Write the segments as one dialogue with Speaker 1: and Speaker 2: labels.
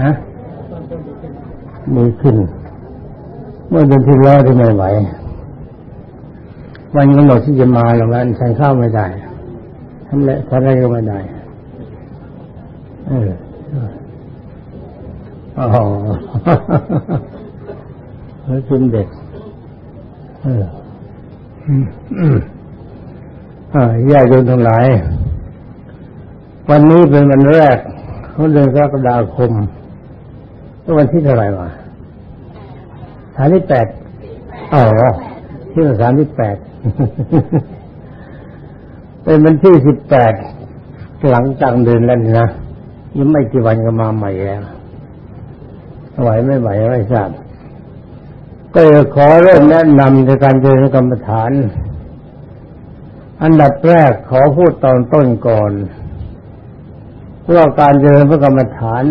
Speaker 1: ฮะดีขึ้น เมื่อเดือนที่แล้วที่ไม่ไหว วันกำหนดที่จะมาหลังนั้นฉันเข้าวไม่ได้ทำอะไรทำอะไรก็ไม่ได้เอออ๋อแล้วกินเด็กเอออ่าญาติโยมทั้งหลาย วันนี้เป็นวันแรกของเดือนกรกฎาคม วันที่เท่าไหร่วะสามที่แปดอ๋อที่สามที่แปดเป็นวันที่สิบแปดหลังจากเดือนแล้วนะยังไม่กี่วันก็มาใหม่แล้วไหวไม่ไหวไม่ทราบก็จะขอเริ่มแนะนำในการเจริญกรรมฐาน อันดับแรกขอพูดตอนต้นก่อนว่าการเจริญพระกรรมฐาน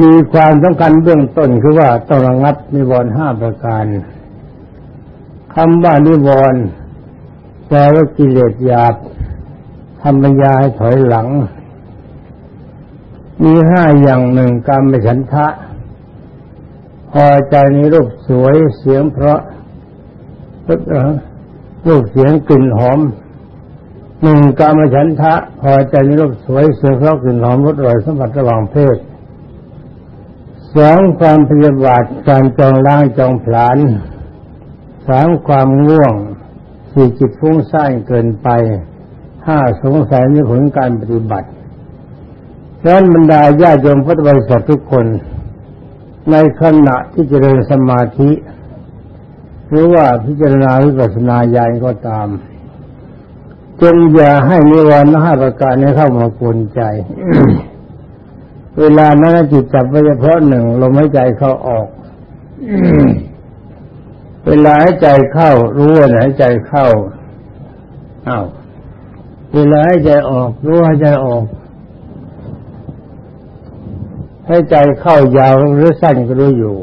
Speaker 1: มีความสำคัญเบื้องต้นคือว่าต้องระงับนิวรณ์ห้าประการคำว่านิวรณ์แปลว่ากิเลสหยาบทำปัญญาให้ถอยหลัง มีห้าอย่างหนึ่งกรรมฉันทะ พอใจในรูปสวยเสียงเพราะรูปเสียงกลิ่นหอมหนึ่งการมฉันทะ พอใจในรูปสวยเสียงเพราะกลิ่นหอมรสอร่อยสัมผัสระหว่างเพศ สองความพยาบาทการจองล้างจองผลาญสามความง่วงสี่จิตฟุ้งซ่านเกินไปห้าสงสัยในผลการปฏิบัติดังนั้นบรรดาญาโยมพุทธบริษัททุกคน ในขณะที่เจริญสมาธิ หรือว่าพิจารณาวิปัสสนาญาณก็ตามจงอย่าให้นิวรณ์ห้าประการนี้เข้ามากวนใจ เวลานั้นจิตจับไว้เฉพาะหนึ่งลมหายใจเข้าออก เวลาหายใจเข้า รู้ว่าหายใจเข้าอ้าวเวลาหายใจออก รู้หายใจออกให้ใจเข้ายาวหรือสั้นก็รู้อยู่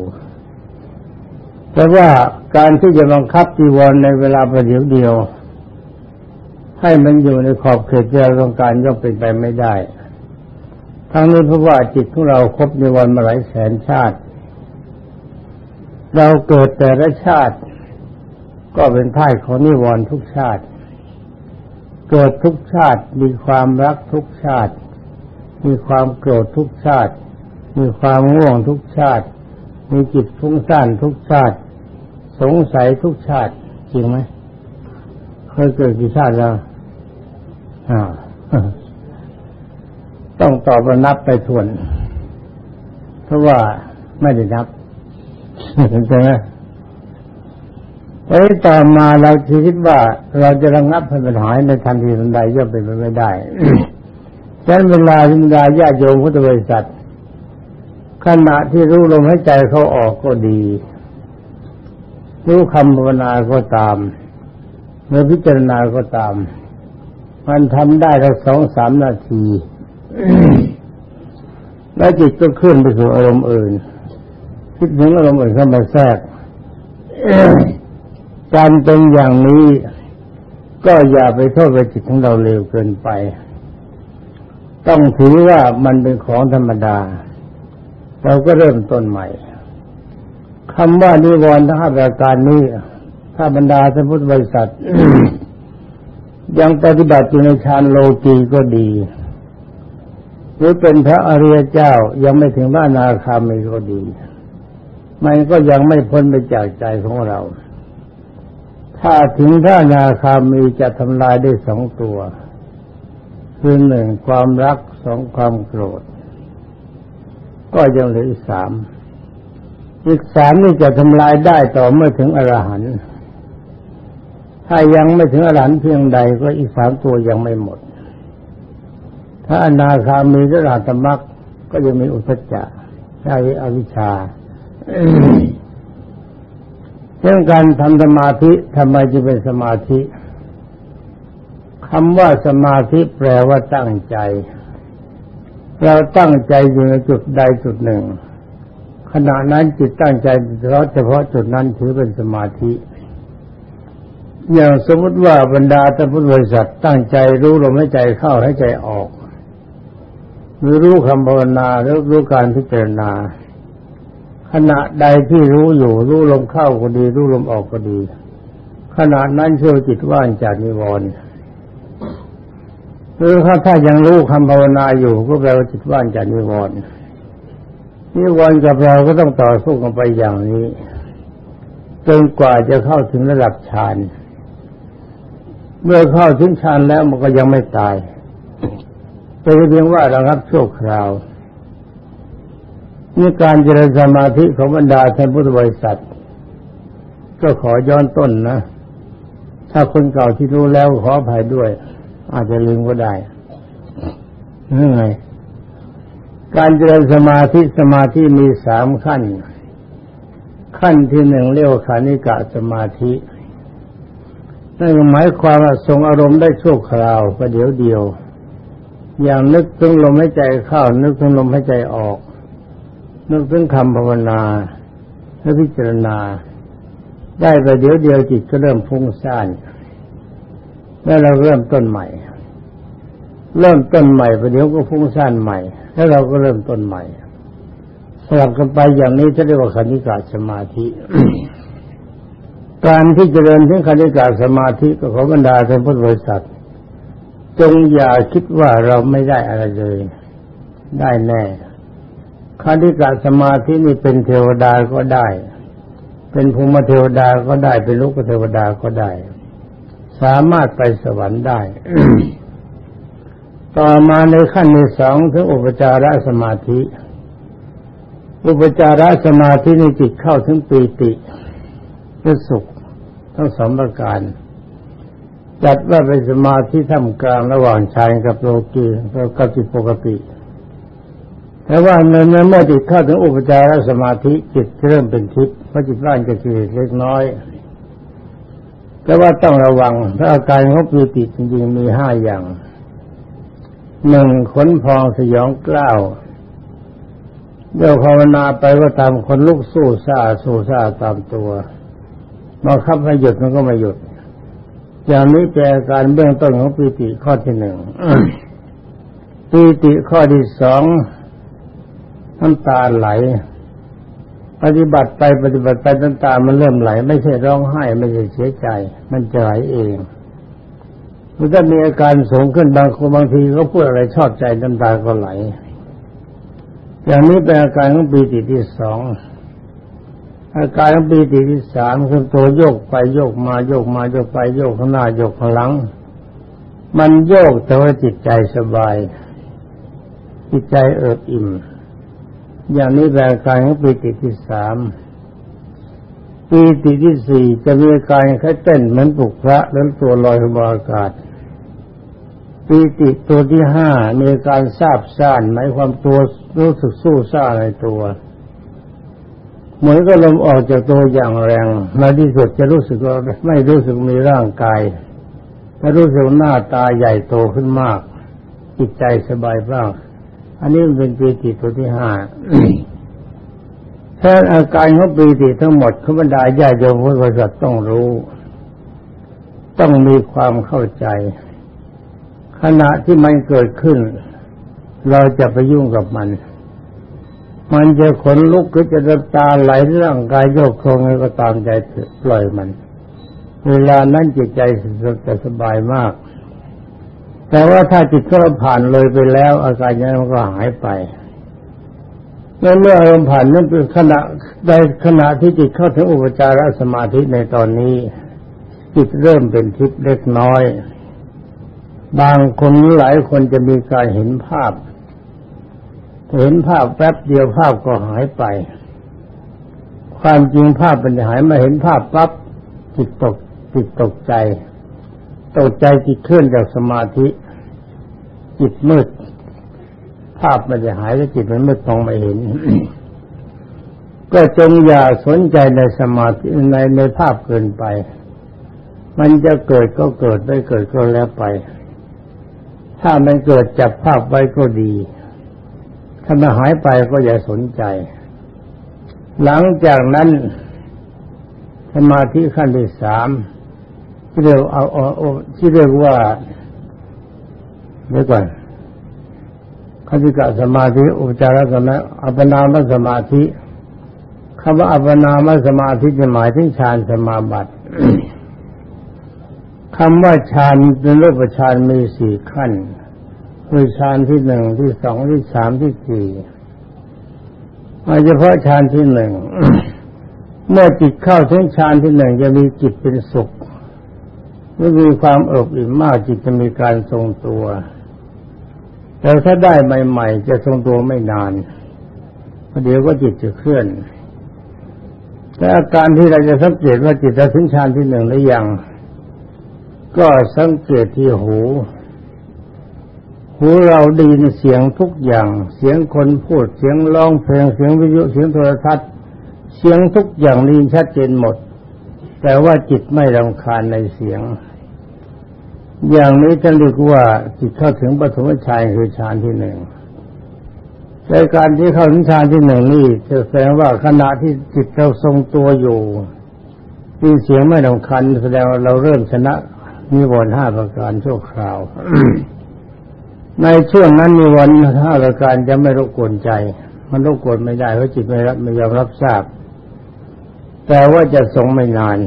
Speaker 1: แต่ว่าการที่จะบังคับจีวรในเวลาประเดี๋ยวเดียว ให้มันอยู่ในขอบเขตที่เราต้องการย่อมเป็นไปไม่ได้ ทั้งนี้เพราะว่าจิตของเราครบในวันมาหลายแสนชาติ เราเกิดแต่ละชาติ ก็เป็นท่ายของนิวรณ์ทุกชาติ เกิดทุกชาติมีความรักทุกชาติ มีความโกรธทุกชาติ มีความง่วงทุกชาติ มีจิตฟุ้งซ่านทุกชาติ สงสัยทุกชาติ จริงไหมเคยเกิดกี่ชาติแล้วอ่า ต้องตอบนับไปทวน เพราะว่าไม่ได้นับใช่ไหมเอ้ต่อมาเราคิดว่า เราจะระงับให้มันหายในทันทีทันใดย่อมเป็นไปไม่ได้ฉะนั้นเวลาบรรดาญาโยมพุทธบริษัทขณะที่รู้ลมหายใจเขาออกก็ดี รู้คำภาวนาก็ตาม เมื่อพิจารณาก็ตาม มันทำได้แค่สองสามนาที แล้วจิตก็ขึ้นไปสู่อารมณ์อื่น คิดถึงอารมณ์อื่นเข้ามาแทรกการเป็นอย่างนี้ก็อย่าไปโทษไปจิตของเราเร็วเกินไป ต้องถือว่ามันเป็นของธรรมดา เราก็เริ่มต้นใหม่คำว่านิวรณ์ทั้งห้าประการนี้ ถ้าบรรดาท่านพุทบริษัท ยังปฏิบัติอยู่ในฌานโลกีก็ดี หรือเป็นพระอริยเจ้ายังไม่ถึงว่านาคามีก็ดี มันก็ยังไม่พ้นไปจากใจของเรา ถ้าถึงถ้านาคามีจะทำลายได้สองตัว คือหนึ่งความรักสองความโกรธ ก็ยังเหลืออีกสามอีกสามนี่จะทำลายได้ต่อเมื่อถึงอรหันต์ถ้ายังไม่ถึงอรหันต์เพียงใดก็อีกสามตัวยังไม่หมด ถ้าอนาคามีระดับมรรคก็ยังมีอุปจักใช่อวิชชาเรื่องการทำสมาธิทำไมจะเป็นสมาธิคำว่าสมาธิแปลว่าตั้งใจ เราตั้งใจอยู่ในจุดใดจุดหนึ่ง ขณะนั้นจิตตั้งใจเฉพาะเฉพาะจุดนั้นถือเป็นสมาธิ อย่างสมมติว่าบรรดาท่านพุทธบริษัทตั้งใจรู้ลมหายใจเข้าหายใจออก หรือรู้คำภาวนาหรือรู้การพิจารณา ขณะใดที่รู้อยู่ รู้ลมเข้าก็ดี รู้ลมออกก็ดี ขณะนั้นเชื่อจิตว่างจากนิวรณ์หรือถ้าถ้ายังรู้คำภาวนาอยู่ก็แปลว่าจิตว่างจากนิวรณ์นิวรณ์กับเราก็ต้องต่อสู้กันไปอย่างนี้จนกว่าจะเข้าถึงระดับฌานเมื่อเข้าถึงฌานแล้วมันก็ยังไม่ตาย เป็นเพียงว่าระงับชั่วคราวนี่การเจริญสมาธิของบรรดาท่านพุทธบริษัท ก็ขอย้อนต้นนะ ถ้าคนเก่าที่รู้แล้วขออภัยด้วย อาจจะลืมก็ได้นี่ไงการเจริญสมาธิสมาธิมีสามขั้น ขั้นที่หนึ่งเรียกว่าขานิกะสมาธินั่นหมายความว่าทรงอารมณ์ได้ชั่วคราวประเดี๋ยวเดียว อย่างนึกถึงลมหายใจเข้า นึกถึงลมหายใจออก นึกถึงคำภาวนาและพิจารณา ได้ไปเดี๋ยวเดียวจิตก็เริ่มฟุ้งซ่านแล้วเราเริ่มต้นใหม่ เริ่มต้นใหม่ประเดี๋ยวก็ฟุ้งซ่านใหม่ แล้วเราก็เริ่มต้นใหม่สลับกันไปอย่างนี้จะเรียกว่าคณิกาสมาธิ การที่เจริญถึงคณิกาสมาธิก็ขอบรรดาท่านพุทธบริษัท จงอย่าคิดว่าเราไม่ได้อะไรเลย ได้แน่คณิกาสมาธินี่เป็นเทวดาก็ได้ เป็นภูมิเทวดาก็ได้ เป็นลูกเทวดาก็ได้ สามารถไปสวรรค์ได้ ต่อมาในขั้นที่สองถึงอุปจารสมาธิ อุปจารสมาธิในจิตเข้าถึงปีติและสุขทั้งสองประการ จัดว่าเป็นสมาธิท่ามกลางระหว่างชายกับโลกีกับจิตปกติ แต่ว่าเมื่อเมื่อจิตเข้าถึงอุปจารสมาธิจิตเริ่มเป็นทิพย์เพราะจิตร่างจะกิเลสเล็กน้อย แต่ว่าต้องระวังถ้าอาการของปีติจริงๆมีห้าอย่างหนึ่งขนพองสยองกล้าวเดี๋ยวภาวนาไปก็ตามคนลุกสู้ซาสู้ซาตามตัวบังคับให้หยุดมันก็ไม่หยุด อย่างนี้เป็นอาการเบื้องต้นของปีติข้อที่หนึ่งปีติข้อที่สองน้ำตาไหล ปฏิบัติไปปฏิบัติไปน้ำตามันเริ่มไหล ไม่ใช่ร้องไห้ ไม่ใช่เสียใจ มันจะไหลเองมันจะมีอาการสูงขึ้นบางคนบางทีเขาพูดอะไรชอบใจน้ำตาก็ไหล อย่างนี้เป็นอาการของปีติที่สอง อาการของปีติที่สามคือตัวโยกไปโยกมาโยกมาโยกไปโยกข้างหน้าโยกข้างหลัง มันโยกแต่ว่าจิตใจสบาย จิตใจเอิบอิ่ม อย่างนี้แบบการของปีติที่สามปีติที่สี่จะมีอาการคล้ายเต้นเหมือนปุกพระแล้วตัวลอยบนอากาศปีติตัวที่ห้ามีอาการซาบซ่านหมายความตัวรู้สึกสู้ซ่าในตัว เหมือนก็ลมออกจากตัวอย่างแรงในที่สุดจะรู้สึกว่าไม่รู้สึกมีร่างกายแต่รู้สึกหน้าตาใหญ่โตขึ้นมาก จิตใจสบายบ้าง อันนี้เป็นปีติตัวที่ห้าถ้าอาการของปีติทั้งหมดขบรรดาญาโยมพุทธบริษัทต้องรู้ ต้องมีความเข้าใจ ขณะที่มันเกิดขึ้น เราจะไปยุ่งกับมัน มันจะขนลุกหรือจะน้ำตาไหลร่างกายโยกโครงอะไรก็ตามใจปล่อยมัน เวลานั้นจิตใจจะสบายมาก แต่ว่าถ้าจิตเราผ่านเลยไปแล้ว อาการนั้นก็หายไปเมื่ออารมณ์ผ่านนั้นเป็นขณะในขณะที่จิตเข้าถึงอุปจารสมาธิในตอนนี้ จิตเริ่มเป็นทิพย์เล็กน้อย บางคนหลายคนจะมีการเห็นภาพ เห็นภาพแป๊บเดียวภาพก็หายไป ความจริงภาพมันหายมาเห็นภาพปั๊บจิตตกจิตตกใจ ตกใจจิตเคลื่อนจากสมาธิ จิตมืด ภาพมันจะหายแล้วจิตมันมืดมองไม่เห็น ก็จงอย่าสนใจในสมาธิในในภาพเกินไป มันจะเกิดก็เกิดไม่เกิดก็แล้วไป ถ้ามันเกิดจับภาพไว้ก็ดี ถ้ามันหายไปก็อย่าสนใจ หลังจากนั้นสมาธิขั้นที่สามที่เรียกเอาที่เรียกว่าเดี๋ยวก่อนคติกะสมาธิอุปจารสมาอัปนามสมาธิคำว่าอัปปนามสมาธิจะหมายถึงฌานสมาบัติคำว่าฌานเป็นรูปฌานมีสี่ขั้น คือฌานที่หนึ่งที่สองที่สามที่สี่โดยเฉพาะฌานที่หนึ่งเมื่อจิตเข้าถึงฌานที่หนึ่งจะมีจิตเป็นสุขเมื่อมีความอบอิ่มมากจิตจะมีการทรงตัวแต่ถ้าได้ใหม่ ๆ จะทรงตัวไม่นานเดี๋ยวก็จิตจะเคลื่อนแต่อาการที่เราจะสังเกตว่าจิตจะถึงฌานที่หนึ่งหรือยัง ก็สังเกตที่หู หูเราได้ยินเสียงทุกอย่าง เสียงคนพูดเสียงร้องเพลงเสียงวิทยุเสียงโทรทัศน์ เสียงทุกอย่างได้ยินชัดเจนหมด แต่ว่าจิตไม่รำคาญในเสียง อย่างนี้จะเรียกว่าจิตเข้าถึงปฐมฌานคือฌานที่หนึ่งในการที่เข้าถึงฌานที่หนึ่งนี่จะแสดงว่าขณะที่จิตเราทรงตัวอยู่มีเสียงไม่สำคัญแสดงว่าเราเริ่มชนะมีวนห้าประการชั่วคราว ในช่วงนั้นมีวันห้าประการจะไม่รบกวนใจ มันรบกวนไม่ได้เพราะจิตไม่รับไม่ยอมรับทราบ แต่ว่าจะทรงไม่นาน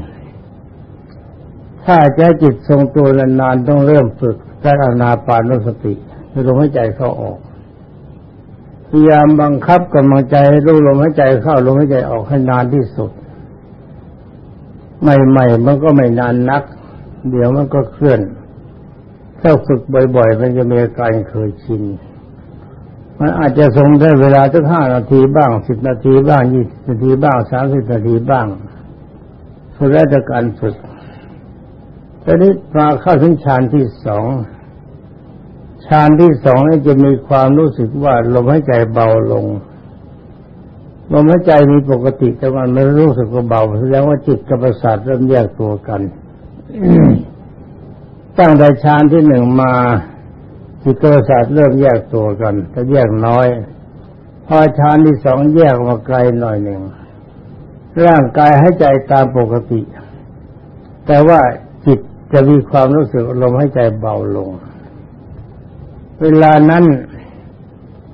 Speaker 1: ถ้าจะจิตทรงตัวนานๆต้องเริ่มฝึกการอนาปานุสติคือลมหายใจเข้าออกพยายามบังคับกำลังใจให้รู้ลมหายใจเข้าลมหายใจออกให้นานที่สุดใหม่ๆมันก็ไม่นานนัก เดี๋ยวมันก็เคลื่อน ถ้าฝึกบ่อย ๆ มันจะมีอาการเคยชิน มันอาจจะทรงได้เวลาตั้งห้านาทีบ้างสิบนาทีบ้างยี่สิบนาทีบ้างสามสิบนาทีบ้างสุดแล้วแต่การฝึกตอนนี้มาเข้าถึงฌานที่สองฌานที่สองนี่จะมีความรู้สึกว่าลมหายใจเบาลงลมหายใจมีปกติแต่มันไม่รู้สึกว่าเบาแสดงว่าจิตกับประสาทเริ่มแยกตัวกัน ตั้งแต่ฌานที่หนึ่งมาจิตกับประสาทเริ่มแยกตัวกันแต่แยกน้อย พอฌานที่สองแยกมาไกลหน่อยหนึ่งร่างกายให้ใจตามปกติ แต่ว่าจิตจะมีความรู้สึกลมหายใจเบาลง เวลานั้น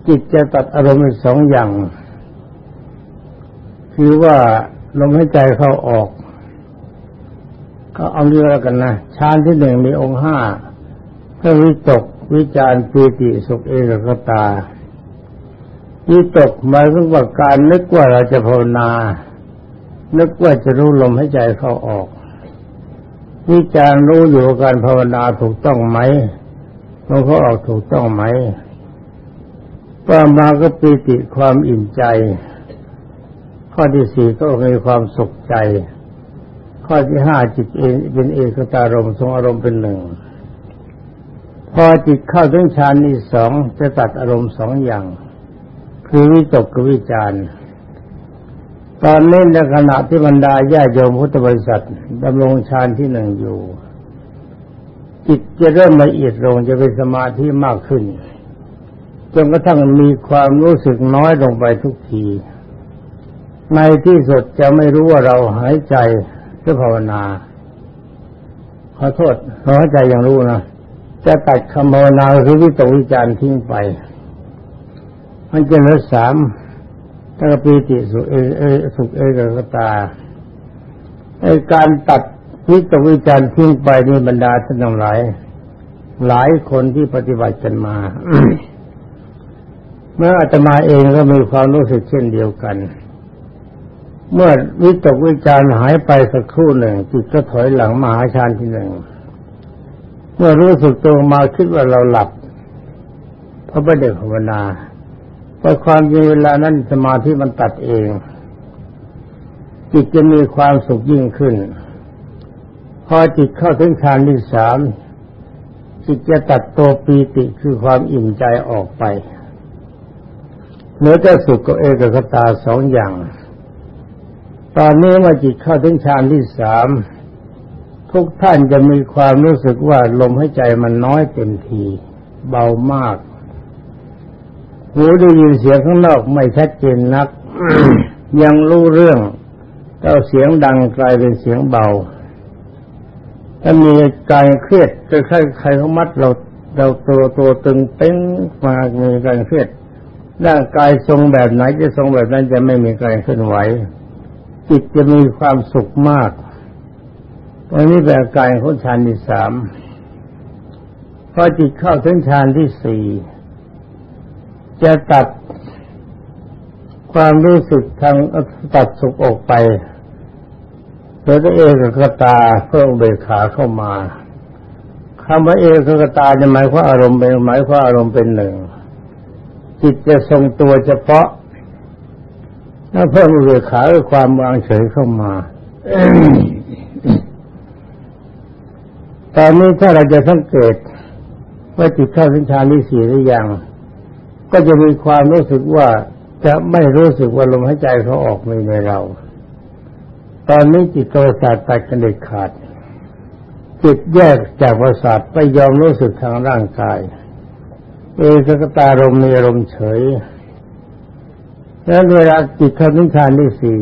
Speaker 1: จิตจะตัดอารมณ์สองอย่าง คือว่าลมหายใจเข้าออก ก็เอาเรื่องกันนะฌานที่หนึ่งมีองค์ห้าพระวิตกวิจารปีติสุขเอกกตาวิตกหมายถึงว่าการนึกว่าเราจะภาวนา นึกว่าจะรู้ลมหายใจเข้าออก วิจารรู้อยู่การภาวนาถูกต้องไหมมันก็ออกถูกต้องไหมต่อมาก็ปีติความอิ่มใจ ข้อที่สี่ก็มีความสุขใจ ข้อที่ห้าจิตเองเป็นเอกตารมทรงอารมณ์เป็นหนึ่ง พอจิตเข้าถึงฌานที่สองจะตัดอารมณ์สองอย่าง คือวิตกกับวิจารตอนนี้ในขณะที่บรรดาญาโยมพุทธบริษัทดำรงฌานที่หนึ่งอยู่ จิตจะเริ่มละเอียดลงจะเป็นสมาธิมากขึ้นจนกระทั่งมีความรู้สึกน้อยลงไปทุกที ในที่สุดจะไม่รู้ว่าเราหายใจ รือภาวนา ขอโทษเราหายใจยังรู้นะจะตัดคำภาวนาคือวิตกวิจารทิ้งไปมันจะเหลือสามถ้าปีติสุเอเอสุเอกกตาไอการตัดวิตวิจารทิ้งไปนี่บรรดาท่านทั้งหลาย หลายคนที่ปฏิบัติกันมาเมื่ออาตมาเองก็มีความรู้สึกเช่นเดียวกัน เมื่อวิตกวิจารหายไปสักครู่หนึ่งจิตก็ถอยหลังมหาฌานที่หนึ่งเมื่อรู้สึกตัวมาคิดว่าเราหลับเพราะไม่ได้ภาวนาเพราะความจริงเวลานั้นสมาธิมันตัดเอง จิตจะมีความสุขยิ่งขึ้น พอจิตเข้าถึงฌานที่สามจิตจะตัดตัวปีติคือความอิ่มใจออกไปเหนือจะสุขกับเอกคตาสองอย่าง ตอนนี้มาจิตเข้าถึงฌานที่สามทุกท่านจะมีความรู้สึกว่าลมหายใจมันน้อยเต็มที เบามาก หูได้ยินเสียงข้างนอกไม่ชัดเจนนัก ยังรู้เรื่องแต่เสียงดังกลายเป็นเสียงเบา ถ้ามีการเครียดจะใครใครเขามัดเราเราตัวตัวตึงเป้งมามีการเครียดร่างกายทรงแบบไหนจะทรงแบบนั้นจะไม่มีการเคลื่อนไหว จิตจะมีความสุขมากอันนี้เป็นอาการของฌานที่สามพอจิตเข้าถึงฌานที่สี่จะตัดความรู้สึกทางตัดสุขออกไปโดยตัวเองกับตาเพื่อเบขาเข้ามาคำว่าเอกกตาจะหมายความอารมณ์เป็นหมายความอารมณ์เป็นหนึ่งจิตจะทรงตัวเฉพาะ ถ้าเพิ่มเบขาคือความวางเฉยเข้ามาตอนนี้ถ้าเราจะสังเกตว่าจิตเข้าถึงฌานที่สี่หรือยัง ก็จะมีความรู้สึกว่าจะไม่รู้สึกว่าลมหายใจเขาออกมีในเรา ตอนนี้จิตโทสะตัดกันเด็ดขาด จิตแยกจากประสาทไม่ยอมรู้สึกทางร่างกาย เอกกตารมมีอารมณ์เฉย แล้วเวลาจิตเข้าถึงฌานที่สี่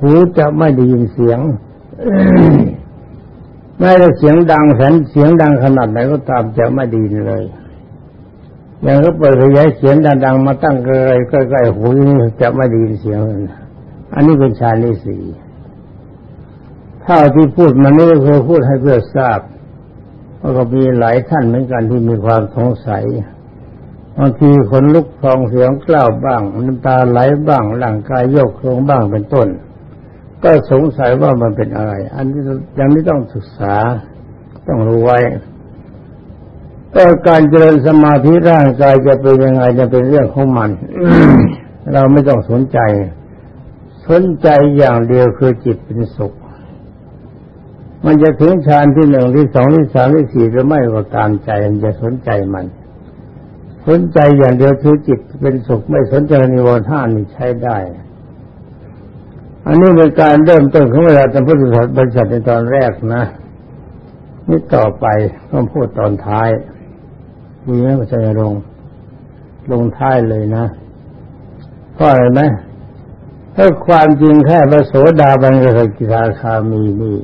Speaker 1: หูจะไม่ได้ยินเสียงไม่ได้เสียงดังแสนเสียงดังขนาดไหนก็ตามจะไม่ดีเลย อย่างก็เปิดขยายเสียงดังๆมาตั้งใกล้ใกล้ๆหูนี่จะไม่ดีเสียง อันนี้เป็นฌานที่สี่ถ้าที่พูดมันนี่ก็คือพูดให้เพื่อทราบว่าก็มีหลายท่านเหมือนกันที่มีความสงสัย บางทีคนลุกฟองเสียงกล้าวบ้างน้ำตาไหลบ้างร่างกายโยกโครงบ้างเป็นต้น ก็สงสัยว่ามันเป็นอะไร อันนี้ยังไม่ต้องศึกษาต้องรู้ไว้แต่การเจริญสมาธิร่างกายจะเป็นยังไงจะเป็นเรื่องของมันเราไม่ต้องสนใจ สนใจอย่างเดียวคือจิตเป็นสุข มันจะถึงฌานที่หนึ่งที่สองที่สามที่สี่หรือไม่ก็ตามใจมันจะสนใจมัน สนใจอย่างเดียวคือจิตเป็นสุขไม่สนใจนิวรณ์ห้านี่ใช้ได้ อันนี้เป็นการเริ่มต้นของเวลาทำพุทธศาสนาษัทในตอนแรกนะ นี่ต่อไปต้องพูดตอนท้ายมีไหมพระเจ้าลงลงท้ายเลยนะเพราะอะไรไหมถ้าความจริงแค่พระโสดาบันกับสกิทาคามีนี่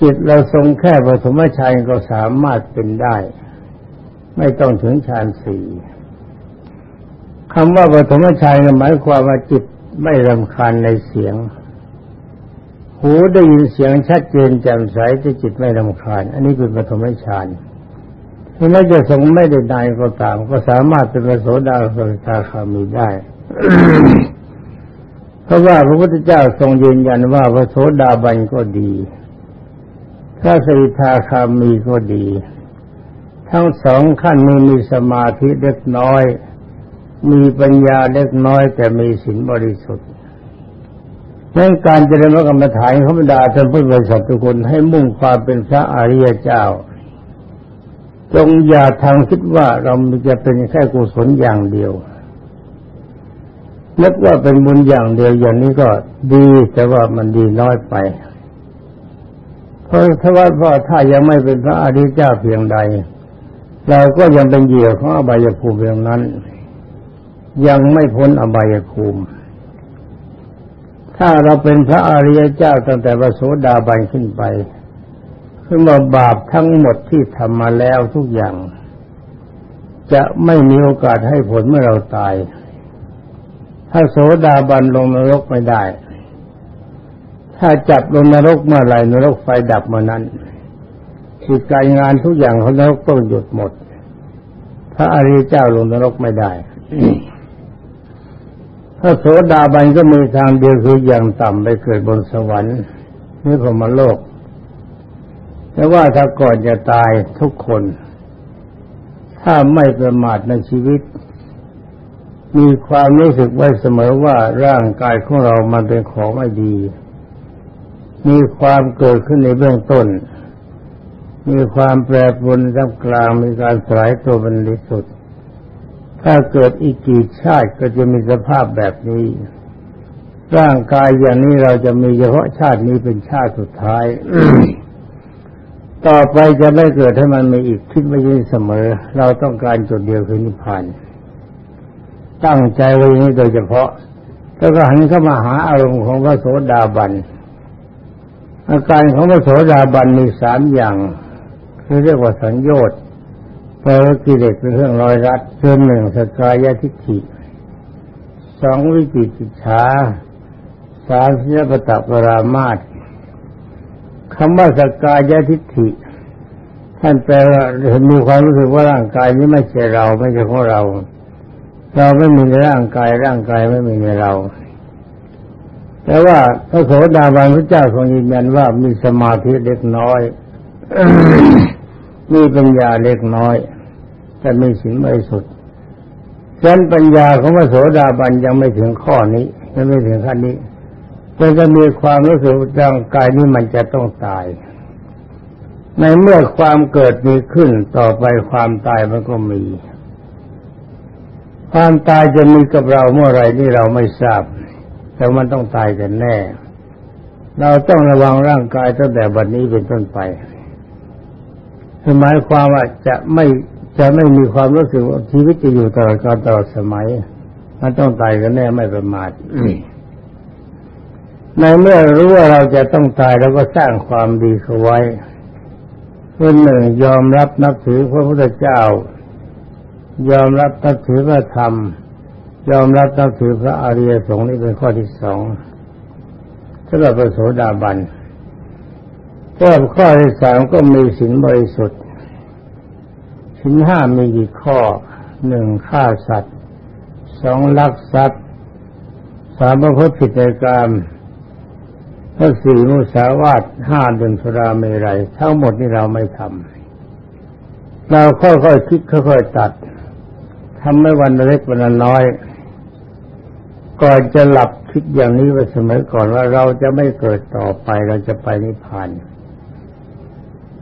Speaker 1: จิตเราทรงแค่ปฐมฌานก็สามารถเป็นได้ ไม่ต้องถึงฌานสี่คำว่าปฐมฌานหมายความว่าจิตไม่รำคาญในเสียง หูได้ยินเสียงชัดเจนแจ่มใสจะจิตไม่รำคาญ อันนี้เป็นปฐมฌานถึงแม้จะทรงไม่ได้ใดก็ตาม ก็สามารถเป็นพระโสดาสกิทาคามีได้ เพราะว่าพระพุทธเจ้าทรงยืนยันว่าพระโสดาบันก็ดี พระสกิทาคามีก็ดี ทั้งสองขั้นมีมีสมาธิเล็กน้อย มีปัญญาเล็กน้อย แต่มีศีลบริสุทธิ์ในการเจริญกรรมฐานของบรรดาท่านพุทธบริษัททุกคนให้มุ่งความเป็นพระอริยเจ้า จงอย่าทางคิดว่าเราจะเป็นแค่กุศลอย่างเดียวนึกว่าเป็นบุญอย่างเดียวอย่างนี้ก็ดีแต่ว่ามันดีน้อยไปเพราะถ้าว่าถ้ายังไม่เป็นพระอริยเจ้าเพียงใด เราก็ยังเป็นเหยื่อของอบายภูมิเพียงนั้น ยังไม่พ้นอบายภูมิ ถ้าเราเป็นพระอริยเจ้าตั้งแต่พระโสดาบันขึ้นไปขึ้นมาบาปทั้งหมดที่ทำมาแล้วทุกอย่าง จะไม่มีโอกาสให้ผลเมื่อเราตาย ถ้าโสดาบันลงนรกไม่ได้ ถ้าจับลงนรกเมื่อไหร่นรกไฟดับเมื่อนั้น กิจการงานทุกอย่างของนรกต้องหยุดหมด พระอริยเจ้าลงนรกไม่ได้ถ้าโสดาบันก็มีทางเดียวคืออย่างต่ำไปเกิดบนสวรรค์นี่พมโลก แต่ว่าถ้าก่อนจะตายทุกคน ถ้าไม่ประมาทในชีวิต มีความรู้สึกไว้เสมอว่าร่างกายของเรามันเป็นของไม่ดี มีความเกิดขึ้นในเบื้องต้น มีความแปรปรวนท่ามกลางมีการสลายตัวเป็นที่สุด ถ้าเกิดอีกกี่ชาติก็จะมีสภาพแบบนี้ ร่างกายอย่างนี้เราจะมีเฉพาะชาตินี้เป็นชาติสุดท้าย ต่อไปจะไม่เกิดให้มันมีอีกคิดไม่ยืนเสมอ เราต้องการจุดเดียวคือนิพพานตั้งใจไว้นี้โดยเฉพาะ แล้วก็หันเข้ามาหาอารมณ์ของพระโสดาบันอาการของพระโสดาบันมีสามอย่าง คือเรียกว่าสัญญต์เพราะกิเลสเป็นเรื่องรอยรัดเ่วนหนึ่งสกายทิฏฐิสองวิจิกิจฉาสามสิยปตะปรามาตคำว่าสกายทิฏฐิท่านแปลว่ามีความรู้สึกว่าร่างกายนี้ไม่ใช่เราไม่ใช่ของเรา เราไม่มีในร่างกายร่างกายไม่มีในเรา แต่ว่าพระโสดาบันพระเจ้าทรงยืนยันว่ามีสมาธิเล็กน้อย มีปัญญาเล็กน้อย แต่ไมีสิ่งไม่สุดฉะนั้นปัญญาของพระโสดาบันยังไม่ถึงข้อนี้ยังไม่ถึงขั้นนี้มันจะมีความรู้สึกร่างกายนี้มันจะต้องตาย ในเมื่อความเกิดมีขึ้นต่อไปความตายมันก็มี ความตายจะมีกับเราเมื่อไรนี่เราไม่ทราบ แต่มันต้องตายกันแน่ เราต้องระวังร่างกายตั้งแต่วันนี้เป็นต้นไป หมายความว่าจะไม่จะไม่มีความรู้สึกว่าชีวิตจะอยู่ตลอดกาลตลอดสมัยมันต้องตายกันแน่ไม่ประมาทในเมื่อรู้ว่าเราจะต้องตายเราก็สร้างความดีเขาไว้เพื่อหนึ่งยอมรับนับถือพระพุทธเจ้า ยอมรับนับถือพระธรรม ยอมรับนับถือพระอริยสงฆ์นี่เป็นข้อที่สองสำหรับพระโสดาบัน ข้อข้อที่สามก็มีสินบริสุทธิ์สินห้ามีกี่ข้อหนึ่งฆ่าสัตว์สองลักทรัพย์สามประพฤติผิดในกรรมถ้าสี่มุสาวาทห้าดื่มสุราเมรัยทั้งหมดนี่เราไม่ทำเราค่อยๆคิดค่อยๆตัดทำไม่วันเล็กวันน้อย ก่อนจะหลับคิดอย่างนี้ไว้เสมอก่อนว่าเราจะไม่เกิดต่อไปเราจะไปนิพพาน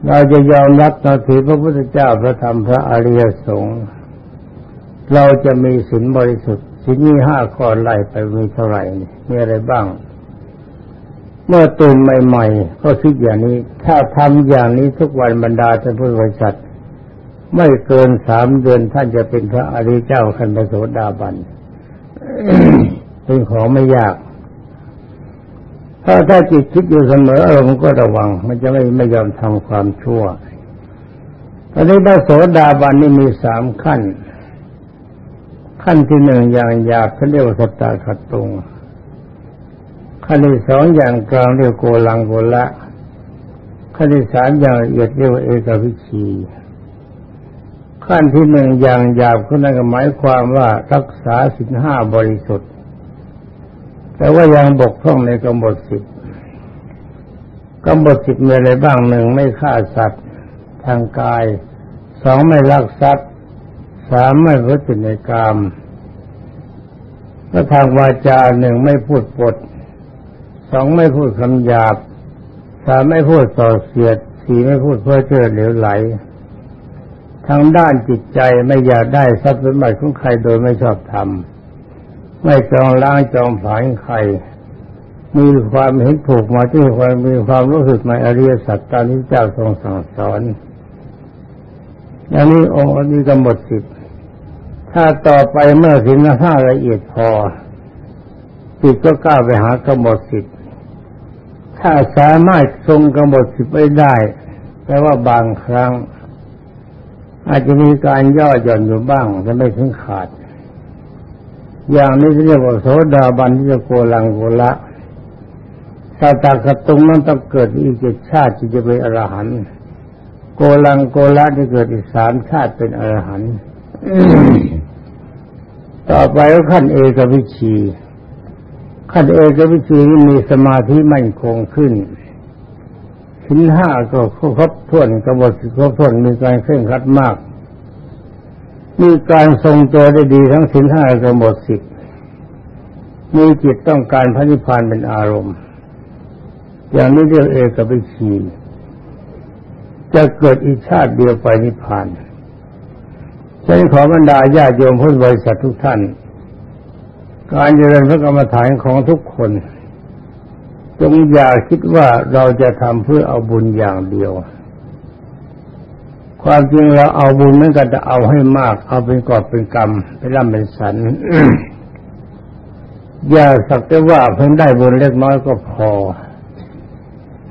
Speaker 1: เราจะยอมรับนาทีพระพุทธเจ้าพระธรรมพระอริยสงฆ์เราจะมีศีลบริสุทธิ์ศีลมีห้าข้อไล่ไปมีเท่าไหร่มีอะไรบ้าง เมื่อตื่นใหม่ ๆ ก็คิดอย่างนี้ ถ้าทำอย่างนี้ทุกวันบรรดาท่านผู้บริษัทไม่เกินสามเดือนท่านจะเป็นพระอริยเจ้าขันธโสดาบันเป็นของไม่ยาก ถ้าถ้าจิตคิดอยู่เสมออารมณ์ก็ระวัง มันจะไม่ไม่ยอมทำความชั่ว ตอนนี้พระโสดาบันนี่มีสามขั้น ขั้นที่หนึ่งอย่างหยาบเขาเรียกว่าสตาขัดตรงขั้นที่สองอย่างกลางเรียกโกลังโกละขั้นที่สามอย่างละเอียดเรียกว่าเอกวิชีขั้นที่หนึ่งอย่างหยาบก็นั่นหมายความว่ารักษาสินห้าบริสุทธิ์ แต่ว่ายังบกพร่องในกำหนดสิบกำหนดสิบมีอะไรบ้างหนึ่งไม่ฆ่าสัตว์ทางกายสองไม่ลักทรัพย์สามไม่พฤติในกรรมก็ทางวาจาหนึ่งไม่พูดปดสองไม่พูดคำหยาบสามไม่พูดส่อเสียดสี่ไม่พูดเพื่อเจอเหลวไหล ทางด้านจิตใจไม่อยากได้ทรัพย์สมบัติของใครโดยไม่ชอบทำ ไม่จองล้างจองผายใคร มีความเห็นถูกมาที่ความมีความรู้สึกในอริยสัจตามที่เจ้าทรงสั่งสอนอย่างนี้องค์นี้กำหนดสิบถ้าต่อไปเมื่อสินห้าละเอียดพอจิตก็ก้าวไปหากำหนดสิบถ้าสามารถทรงกำหนดสิบไว้ได้แต่ว่าบางครั้ง อาจจะมีการย่อหย่อนอยู่บ้างจะไม่ถึงขาด อย่างนี้เรียกว่าโสดาบันที่จะโกลังโกละถ้าตากระตุงนั้นต้องเกิดอีกเจ็ดชาติที่จะเป็นอรหันต์โกลังโกละที่เกิดอีกสามชาติเป็นอรหันต์ต่อไปก็ขั้นเอกวิชีขั้นเอกวิชีนี้มีสมาธิมั่นคงขึ้นชิ้นห้าก็ครบถ้วนกระบวนครบถ้วนมีการเคร่งครัดมาก มีการทรงตัวได้ดีทั้งสินห้ากระหมดสิบมีจิตต้องการพระนิพพานเป็นอารมณ์ อย่างนี้เรียกเอกวิชีจะเกิดอีกชาติเดียวไปนิพพานฉันขอบรรดาญาโยมพุทธบริษัททุกท่าน การเจริญพระกรรมฐานของทุกคน จงอย่าคิดว่าเราจะทำเพื่อเอาบุญอย่างเดียว ความจริงเราเอาบุญนั้นก็จะเอาให้มาก เอาเป็นกอบเป็นกรรมเป็นร่ำเป็นสันอย่าสักแต่ว่าเพิ่งได้บุญเล็กน้อยก็พอ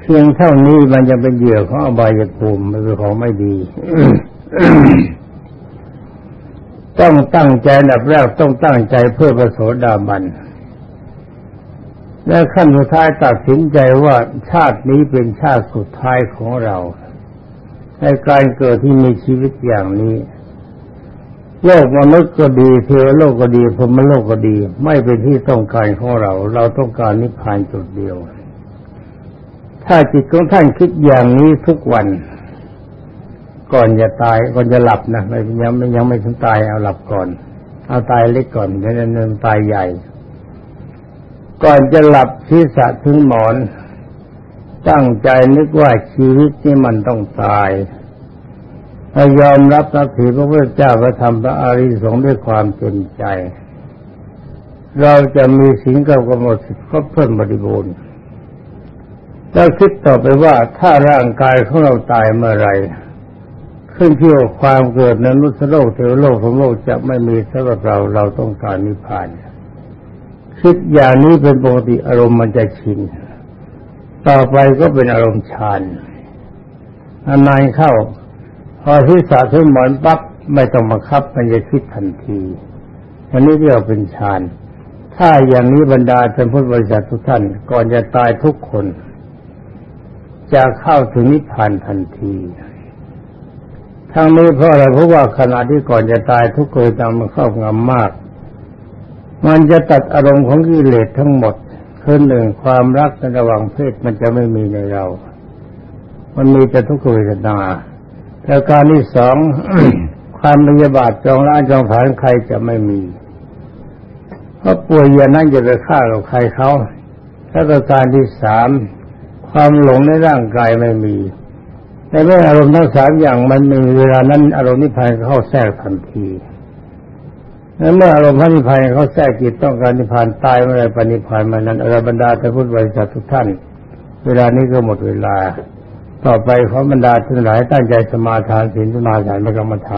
Speaker 1: เพียงเท่านี้มันจะเป็นเหยื่อของอบายภูมิมันเป็นของไม่ดีต้องตั้งใจอันดับแรกต้องตั้งใจเพื่อประโสดาบัน และขั้นสุดท้ายตัดสินใจว่าชาตินี้เป็นชาติสุดท้ายของเรา ในการเกิดที่มีชีวิตอย่างนี้ โลกมนุษย์ก็ดีเทวโลกก็ดีพรมโลกก็ดี ไม่เป็นที่ต้องการของเรา เราต้องการนิพพานจุดเดียว ถ้าจิตของท่านคิดอย่างนี้ทุกวัน ก่อนจะตายก่อนจะหลับนะไม่ยังไม่ยังไม่ถึงตายเอาหลับก่อน เอาตายเล็กก่อนเดี๋ยวนั้นตายใหญ่ ก่อนจะหลับศีรษะถึงหมอน ตั้งใจนึกว่าชีวิตนี้มันต้องตายถ้ายอมรับนับถือพระพุทธเจ้าพระธรรมพระอริยสงฆ์ด้วยความเต็มใจ เราจะมีสิ่งกับกำหนดครบถ้วนบริบูรณ์แล้วคิดต่อไปว่าถ้าร่างกายของเราตายเมื่อไรขึ้นที่ยวความเกิดในนุสโลกเทวโลกของโลกจะไม่มีสำหรับเราเราต้องการนิพพาน คิดอย่างนี้เป็นปกติอารมณ์มันจะชิน ต่อไปก็เป็นอารมณ์ฌานอันนานเข้า พอที่สาธุหมอนปั๊บไม่ต้องมาคับ มันจะคิดทันทีอันนี้เรียกเป็นฌานถ้าอย่างนี้บรรดาท่านพุทธบริษัททุกท่าน ก่อนจะตายทุกคน จะเข้าถึงนิพพานทันทีทั้งนี้เพราะอะไรเพราะว่าขณะที่ก่อนจะตายทุกคนจำมันครอบงำมาก มันจะตัดอารมณ์ของกิเลสทั้งหมด คือหนึ่งความรักในระหว่างเพศมันจะไม่มีในเรา มันมีแต่ทุกขเวทนาแล้วการที่สองความพยาบาทจองร้านจองผานใครจะไม่มี เพราะป่วยอย่างนั้นจะไปฆ่ากับใครเขาแล้วก็การที่สามความหลงในร่างกายไม่มีในเมื่ออารมณ์ทั้งสามอย่างมันมีเวลานั้นอารมณ์นิพพานเข้าแทรกทันที ในเมื่ออารมณ์พระนิพพานเขาแทรกจิตต้องการนิพพานตายเมื่อไรปณิพพานมานั้นอรบรรดาท่านพุทธบริษัททุกท่าน เวลานี้ก็หมดเวลา ต่อไปขอบรรดาทั้งหลายตั้งใจสมาทานศีลสมาทานพระกรรมฐาน